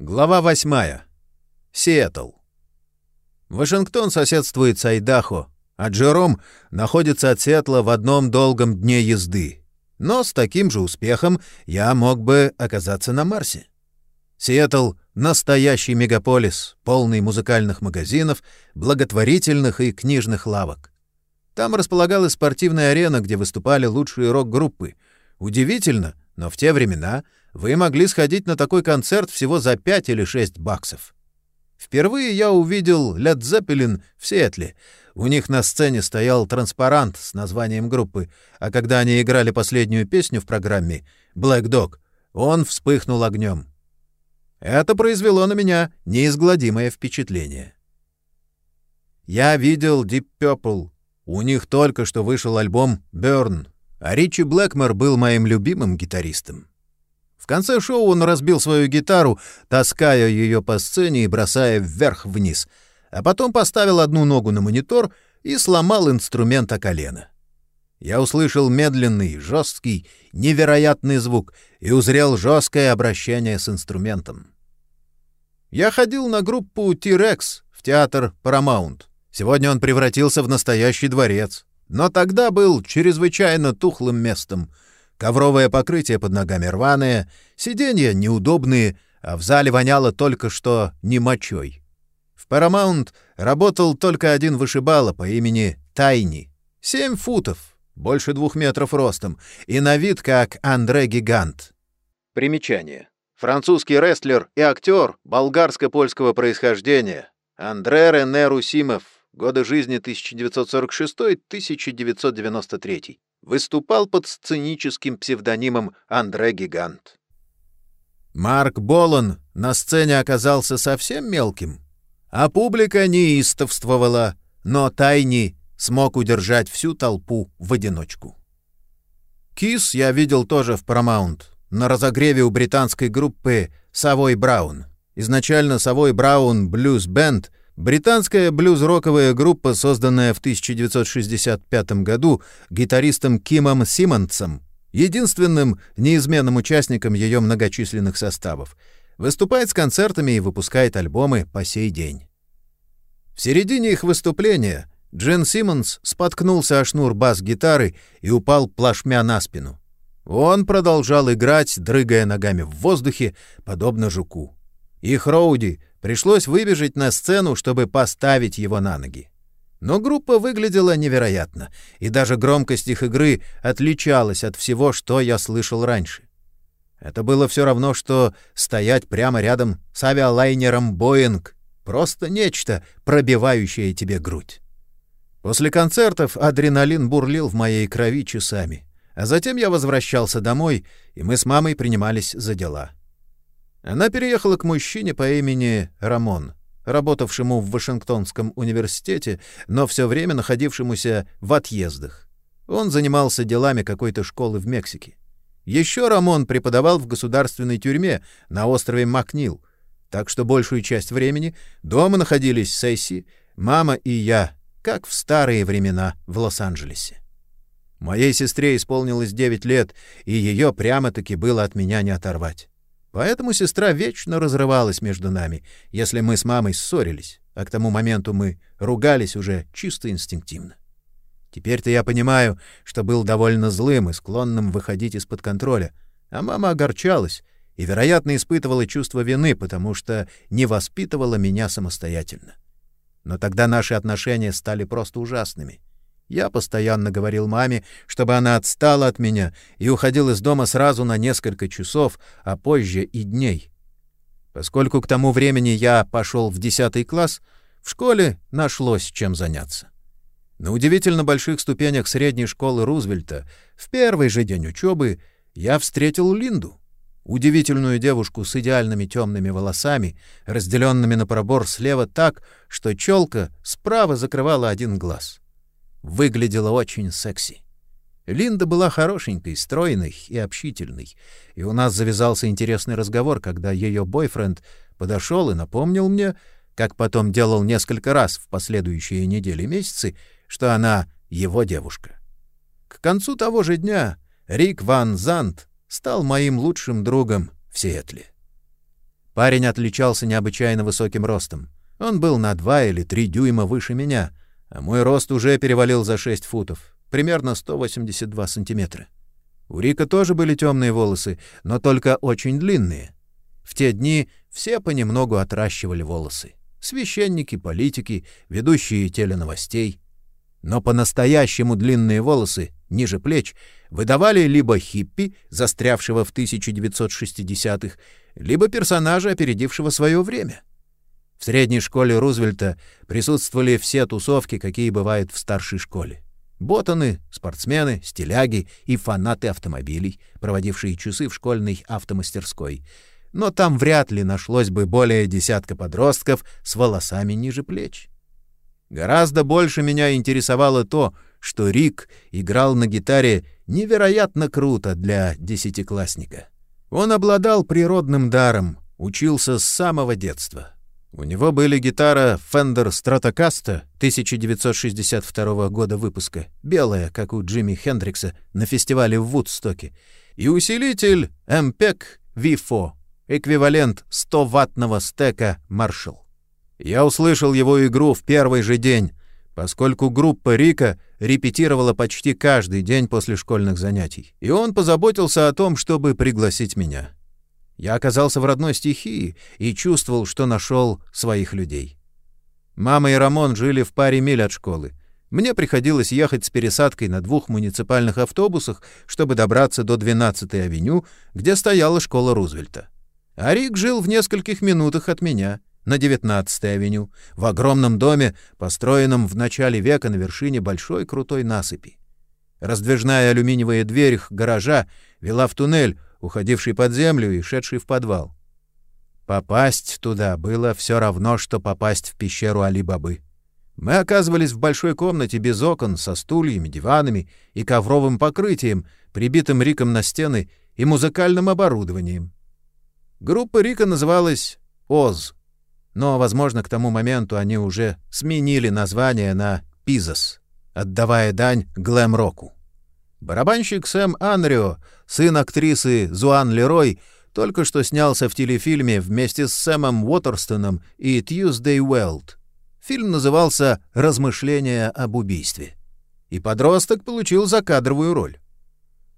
Глава 8. Сиэтл. Вашингтон соседствует с Айдахо, а Джером находится от Сиэтла в одном долгом дне езды. Но с таким же успехом я мог бы оказаться на Марсе. Сиэтл — настоящий мегаполис, полный музыкальных магазинов, благотворительных и книжных лавок. Там располагалась спортивная арена, где выступали лучшие рок-группы. Удивительно, но в те времена — вы могли сходить на такой концерт всего за 5 или 6 баксов. Впервые я увидел Led Zeppelin в Сиэтле. У них на сцене стоял транспарант с названием группы, а когда они играли последнюю песню в программе «Black Dog», он вспыхнул огнем. Это произвело на меня неизгладимое впечатление. Я видел Deep Purple. У них только что вышел альбом «Burn», а Ричи Блэкмор был моим любимым гитаристом. В конце шоу он разбил свою гитару, таская ее по сцене и бросая вверх-вниз, а потом поставил одну ногу на монитор и сломал инструмент о колено. Я услышал медленный, жесткий, невероятный звук и узрел жесткое обращение с инструментом. Я ходил на группу T-Rex в театр Paramount. Сегодня он превратился в настоящий дворец, но тогда был чрезвычайно тухлым местом — Ковровое покрытие под ногами рваное, сиденья неудобные, а в зале воняло только что не мочой. В Paramount работал только один вышибала по имени Тайни. Семь футов, больше двух метров ростом, и на вид как Андре Гигант. Примечание. Французский рестлер и актер болгарско-польского происхождения. Андре Рене Русимов. Годы жизни 1946-1993 выступал под сценическим псевдонимом Андре Гигант. Марк Болон на сцене оказался совсем мелким, а публика неистовствовала, но Тайни смог удержать всю толпу в одиночку. Кис я видел тоже в Paramount, на разогреве у британской группы «Совой Браун». Изначально «Совой Браун Блюз Бенд» Британская блюз-роковая группа, созданная в 1965 году гитаристом Кимом Симмонсом, единственным неизменным участником ее многочисленных составов, выступает с концертами и выпускает альбомы по сей день. В середине их выступления Джен Симмонс споткнулся о шнур бас-гитары и упал плашмя на спину. Он продолжал играть, дрыгая ногами в воздухе, подобно жуку. Их Роуди Пришлось выбежать на сцену, чтобы поставить его на ноги. Но группа выглядела невероятно, и даже громкость их игры отличалась от всего, что я слышал раньше. Это было все равно, что стоять прямо рядом с авиалайнером «Боинг». Просто нечто, пробивающее тебе грудь. После концертов адреналин бурлил в моей крови часами, а затем я возвращался домой, и мы с мамой принимались за дела. Она переехала к мужчине по имени Рамон, работавшему в Вашингтонском университете, но все время находившемуся в отъездах. Он занимался делами какой-то школы в Мексике. Еще Рамон преподавал в государственной тюрьме на острове Макнил, так что большую часть времени дома находились Сесси, мама и я, как в старые времена в Лос-Анджелесе. Моей сестре исполнилось 9 лет, и ее прямо-таки было от меня не оторвать. Поэтому сестра вечно разрывалась между нами, если мы с мамой ссорились, а к тому моменту мы ругались уже чисто инстинктивно. Теперь-то я понимаю, что был довольно злым и склонным выходить из-под контроля, а мама огорчалась и, вероятно, испытывала чувство вины, потому что не воспитывала меня самостоятельно. Но тогда наши отношения стали просто ужасными — я постоянно говорил маме, чтобы она отстала от меня и уходил из дома сразу на несколько часов, а позже и дней. Поскольку к тому времени я пошел в десятый класс, в школе нашлось чем заняться. На удивительно больших ступенях средней школы Рузвельта в первый же день учебы я встретил Линду, удивительную девушку с идеальными темными волосами, разделенными на пробор слева так, что челка справа закрывала один глаз выглядела очень секси. Линда была хорошенькой, стройной и общительной, и у нас завязался интересный разговор, когда ее бойфренд подошел и напомнил мне, как потом делал несколько раз в последующие недели и месяцы, что она его девушка. К концу того же дня Рик Ван Зант стал моим лучшим другом в Сиэтле. Парень отличался необычайно высоким ростом. Он был на два или три дюйма выше меня, а мой рост уже перевалил за шесть футов, примерно 182 сантиметра. У Рика тоже были темные волосы, но только очень длинные. В те дни все понемногу отращивали волосы. Священники, политики, ведущие теленовостей. Но по-настоящему длинные волосы, ниже плеч, выдавали либо хиппи, застрявшего в 1960-х, либо персонажа, опередившего свое время. В средней школе Рузвельта присутствовали все тусовки, какие бывают в старшей школе. Ботаны, спортсмены, стиляги и фанаты автомобилей, проводившие часы в школьной автомастерской. Но там вряд ли нашлось бы более десятка подростков с волосами ниже плеч. Гораздо больше меня интересовало то, что Рик играл на гитаре невероятно круто для десятиклассника. Он обладал природным даром, учился с самого детства. У него были гитара Fender Stratocaster 1962 года выпуска, белая, как у Джимми Хендрикса на фестивале в Вудстоке, и усилитель MPEG V4, эквивалент 100-ваттного стека Marshall. Я услышал его игру в первый же день, поскольку группа Рика репетировала почти каждый день после школьных занятий, и он позаботился о том, чтобы пригласить меня. Я оказался в родной стихии и чувствовал, что нашел своих людей. Мама и Рамон жили в паре миль от школы. Мне приходилось ехать с пересадкой на двух муниципальных автобусах, чтобы добраться до 12-й авеню, где стояла школа Рузвельта. А Рик жил в нескольких минутах от меня, на 19-й авеню, в огромном доме, построенном в начале века на вершине большой крутой насыпи. Раздвижная алюминиевая дверь гаража вела в туннель, уходивший под землю и шедший в подвал. Попасть туда было все равно, что попасть в пещеру Али-Бабы. Мы оказывались в большой комнате без окон, со стульями, диванами и ковровым покрытием, прибитым Риком на стены и музыкальным оборудованием. Группа Рика называлась «Оз», но, возможно, к тому моменту они уже сменили название на «Пизас», отдавая дань глэм-року. Барабанщик Сэм Анрио, сын актрисы Зуан Лерой, только что снялся в телефильме вместе с Сэмом Уотерстоном и Tuesday Weld. Фильм назывался «Размышления об убийстве». И подросток получил закадровую роль.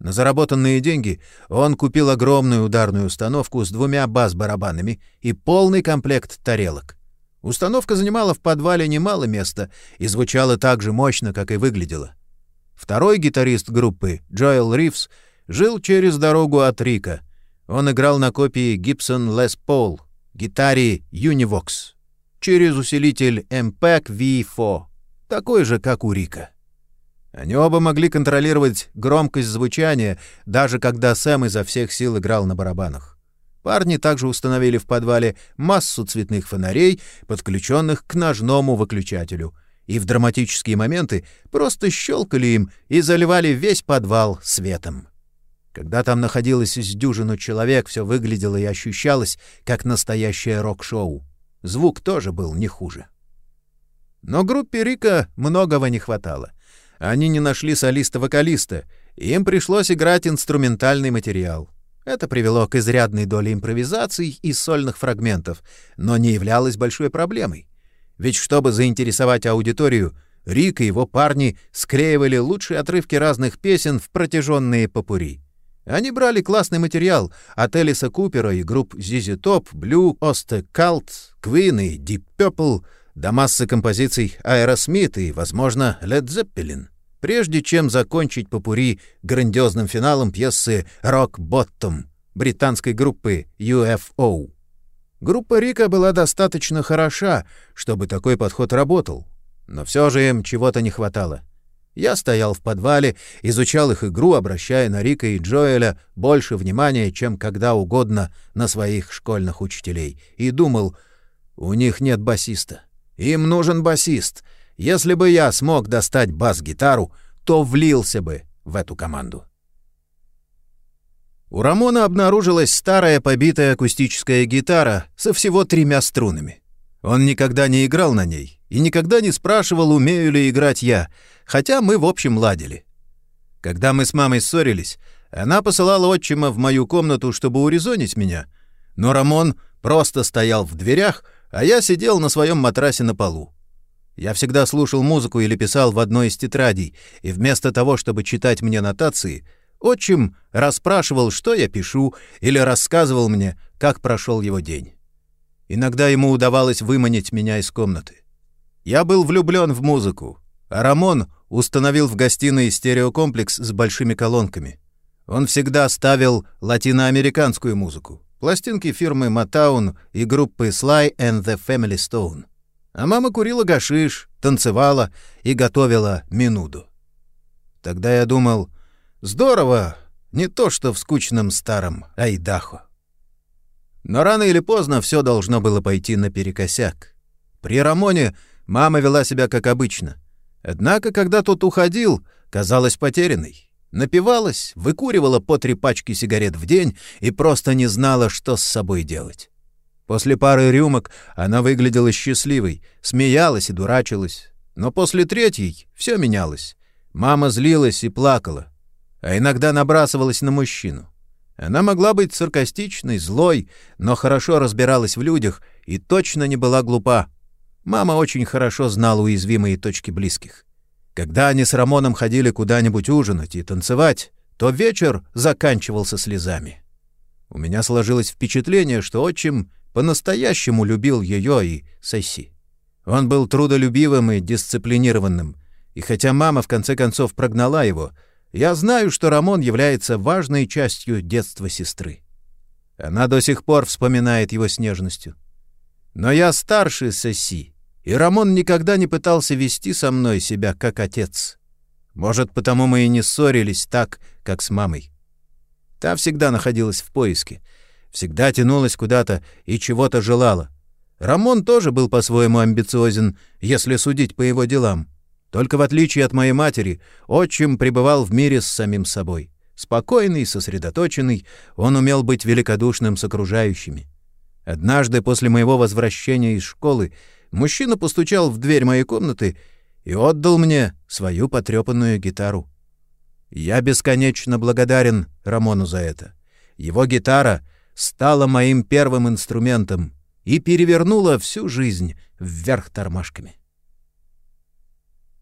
На заработанные деньги он купил огромную ударную установку с двумя бас-барабанами и полный комплект тарелок. Установка занимала в подвале немало места и звучала так же мощно, как и выглядела. Второй гитарист группы, Джоэл Ривз, жил через дорогу от Рика. Он играл на копии Gibson Les Paul, гитаре Univox, через усилитель MPEG V4, такой же, как у Рика. Они оба могли контролировать громкость звучания, даже когда Сэм изо всех сил играл на барабанах. Парни также установили в подвале массу цветных фонарей, подключенных к ножному выключателю — и в драматические моменты просто щелкали им и заливали весь подвал светом. Когда там находилось из дюжину человек, все выглядело и ощущалось, как настоящее рок-шоу. Звук тоже был не хуже. Но группе Рика многого не хватало. Они не нашли солиста-вокалиста, им пришлось играть инструментальный материал. Это привело к изрядной доле импровизаций и сольных фрагментов, но не являлось большой проблемой. Ведь чтобы заинтересовать аудиторию, Рик и его парни склеивали лучшие отрывки разных песен в протяженные попури. Они брали классный материал от Элиса Купера и групп ZZ Top, Blue, Oste Cult, Queen и Deep Purple до массы композиций Aerosmith и, возможно, Led Zeppelin, прежде чем закончить попури грандиозным финалом пьесы «Rock Bottom» британской группы UFO. Группа Рика была достаточно хороша, чтобы такой подход работал, но все же им чего-то не хватало. Я стоял в подвале, изучал их игру, обращая на Рика и Джоэля больше внимания, чем когда угодно на своих школьных учителей, и думал, у них нет басиста. Им нужен басист. Если бы я смог достать бас-гитару, то влился бы в эту команду. У Рамона обнаружилась старая побитая акустическая гитара со всего тремя струнами. Он никогда не играл на ней и никогда не спрашивал, умею ли играть я, хотя мы в общем ладили. Когда мы с мамой ссорились, она посылала отчима в мою комнату, чтобы урезонить меня, но Рамон просто стоял в дверях, а я сидел на своем матрасе на полу. Я всегда слушал музыку или писал в одной из тетрадей, и вместо того, чтобы читать мне нотации, отчим расспрашивал, что я пишу, или рассказывал мне, как прошел его день. Иногда ему удавалось выманить меня из комнаты. Я был влюблен в музыку, а Рамон установил в гостиной стереокомплекс с большими колонками. Он всегда ставил латиноамериканскую музыку, пластинки фирмы Motown и группы Sly and the Family Stone. А мама курила гашиш, танцевала и готовила минуду. Тогда я думал, здорово, не то что в скучном старом Айдахо. Но рано или поздно все должно было пойти наперекосяк. При Рамоне мама вела себя как обычно. Однако, когда тот уходил, казалась потерянной. Напивалась, выкуривала по три пачки сигарет в день и просто не знала, что с собой делать. После пары рюмок она выглядела счастливой, смеялась и дурачилась. Но после третьей все менялось. Мама злилась и плакала, а иногда набрасывалась на мужчину. Она могла быть саркастичной, злой, но хорошо разбиралась в людях и точно не была глупа. Мама очень хорошо знала уязвимые точки близких. Когда они с Рамоном ходили куда-нибудь ужинать и танцевать, то вечер заканчивался слезами. У меня сложилось впечатление, что отчим по-настоящему любил ее и Сесси. Он был трудолюбивым и дисциплинированным, и хотя мама в конце концов прогнала его, я знаю, что Рамон является важной частью детства сестры. Она до сих пор вспоминает его с нежностью. Но я старше Сесси, и Рамон никогда не пытался вести со мной себя как отец. Может, потому мы и не ссорились так, как с мамой. Та всегда находилась в поиске — всегда тянулась куда-то и чего-то желала. Рамон тоже был по-своему амбициозен, если судить по его делам. Только в отличие от моей матери, отчим пребывал в мире с самим собой. Спокойный, сосредоточенный, он умел быть великодушным с окружающими. Однажды после моего возвращения из школы мужчина постучал в дверь моей комнаты и отдал мне свою потрепанную гитару. Я бесконечно благодарен Рамону за это. Его гитара — стала моим первым инструментом и перевернула всю жизнь вверх тормашками.